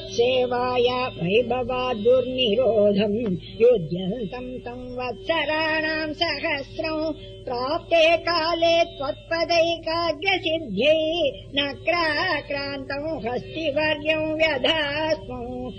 सेवाय वैभवा दुर्निरोधम् युध्यन्तम् तम् वत्सराणाम् सहस्रम् प्राप्ते काले त्वत्पदैकाग्रसिद्ध्यै न क्राक्रान्तम् व्यधास्मौ।